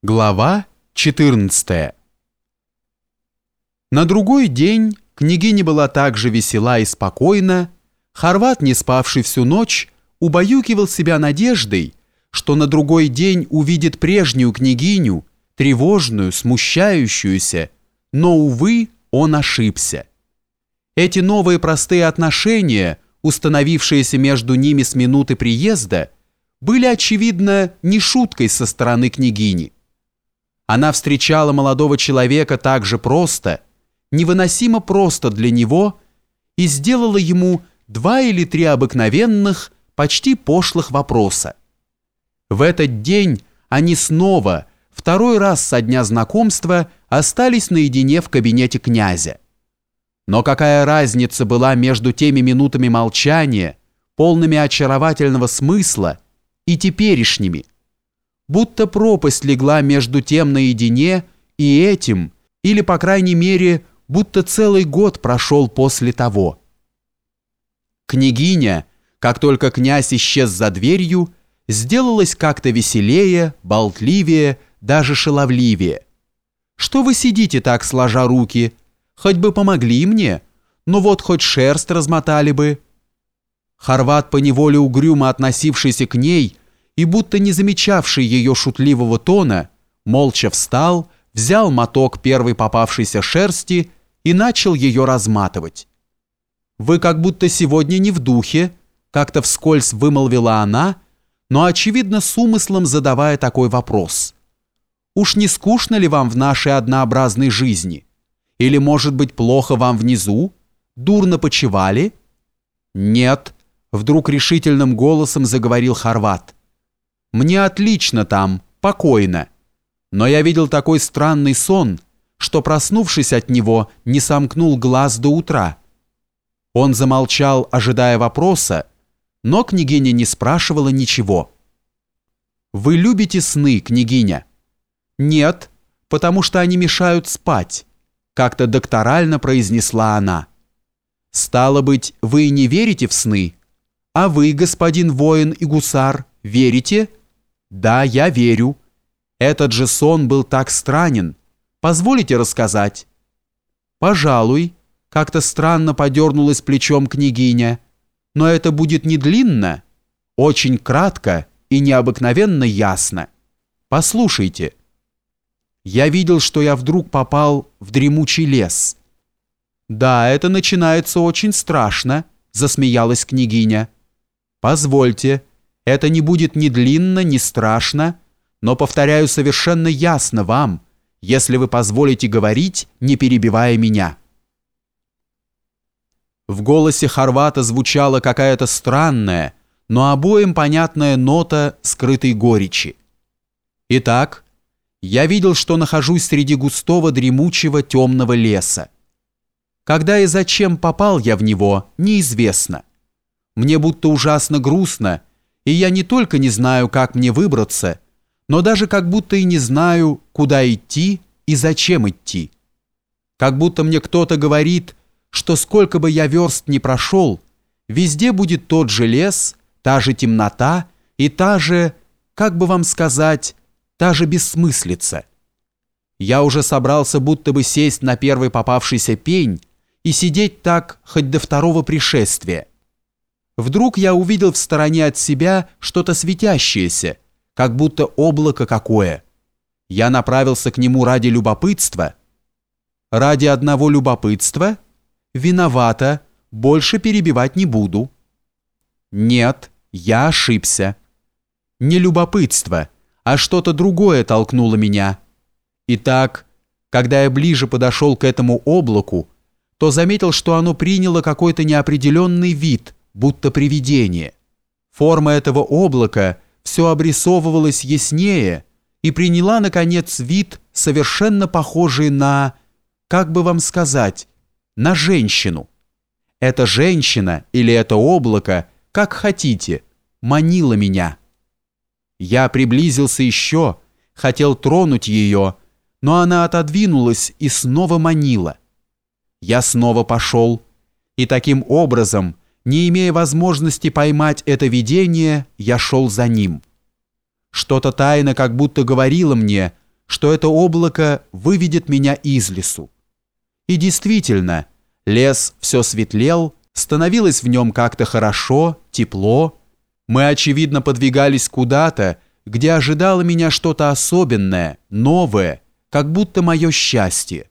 Глава 14 На другой день княгиня была так же весела и спокойна, Хорват, не спавший всю ночь, убаюкивал себя надеждой, что на другой день увидит прежнюю княгиню, тревожную, смущающуюся, но, увы, он ошибся. Эти новые простые отношения, установившиеся между ними с минуты приезда, были, очевидно, не шуткой со стороны княгини. Она встречала молодого человека так же просто, невыносимо просто для него, и сделала ему два или три обыкновенных, почти пошлых вопроса. В этот день они снова, второй раз со дня знакомства, остались наедине в кабинете князя. Но какая разница была между теми минутами молчания, полными очаровательного смысла, и теперешними – будто пропасть легла между тем наедине и этим, или, по крайней мере, будто целый год прошел после того. Княгиня, как только князь исчез за дверью, сделалась как-то веселее, болтливее, даже шаловливее. «Что вы сидите так, сложа руки? Хоть бы помогли мне, ну вот хоть шерсть размотали бы». Хорват, поневоле угрюмо относившийся к ней, и будто не замечавший ее шутливого тона, молча встал, взял моток первой попавшейся шерсти и начал ее разматывать. «Вы как будто сегодня не в духе», как-то вскользь вымолвила она, но, очевидно, с умыслом задавая такой вопрос. «Уж не скучно ли вам в нашей однообразной жизни? Или, может быть, плохо вам внизу? Дурно почевали?» «Нет», — вдруг решительным голосом заговорил Хорват. Мне отлично там, покойно. Но я видел такой странный сон, что, проснувшись от него, не сомкнул глаз до утра. Он замолчал, ожидая вопроса, но княгиня не спрашивала ничего. «Вы любите сны, княгиня?» «Нет, потому что они мешают спать», как-то докторально произнесла она. «Стало быть, вы не верите в сны? А вы, господин воин и гусар, верите?» Да, я верю. Этот же сон был так странен. Позволите рассказать? Пожалуй, как-то странно подернулась плечом княгиня. Но это будет не длинно, очень кратко и необыкновенно ясно. Послушайте. Я видел, что я вдруг попал в дремучий лес. Да, это начинается очень страшно, засмеялась княгиня. Позвольте, это не будет ни длинно, ни страшно, но, повторяю совершенно ясно вам, если вы позволите говорить, не перебивая меня». В голосе Хорвата звучала какая-то странная, но обоим понятная нота скрытой горечи. Итак, я видел, что нахожусь среди густого дремучего темного леса. Когда и зачем попал я в него, неизвестно. Мне будто ужасно грустно, и я не только не знаю, как мне выбраться, но даже как будто и не знаю, куда идти и зачем идти. Как будто мне кто-то говорит, что сколько бы я верст не прошел, везде будет тот же лес, та же темнота и та же, как бы вам сказать, та же бессмыслица. Я уже собрался будто бы сесть на первый попавшийся пень и сидеть так хоть до второго пришествия. Вдруг я увидел в стороне от себя что-то светящееся, как будто облако какое. Я направился к нему ради любопытства. Ради одного любопытства? Виновата, больше перебивать не буду. Нет, я ошибся. Не любопытство, а что-то другое толкнуло меня. Итак, когда я ближе подошел к этому облаку, то заметил, что оно приняло какой-то неопределенный вид – будто привидение. Форма этого облака все обрисовывалась яснее и приняла, наконец, вид, совершенно похожий на, как бы вам сказать, на женщину. Эта женщина или это облако, как хотите, манила меня. Я приблизился еще, хотел тронуть ее, но она отодвинулась и снова манила. Я снова пошел, и таким образом – не имея возможности поймать это видение, я шел за ним. Что-то тайно как будто говорило мне, что это облако выведет меня из лесу. И действительно, лес все светлел, становилось в нем как-то хорошо, тепло. Мы, очевидно, подвигались куда-то, где ожидало меня что-то особенное, новое, как будто мое счастье.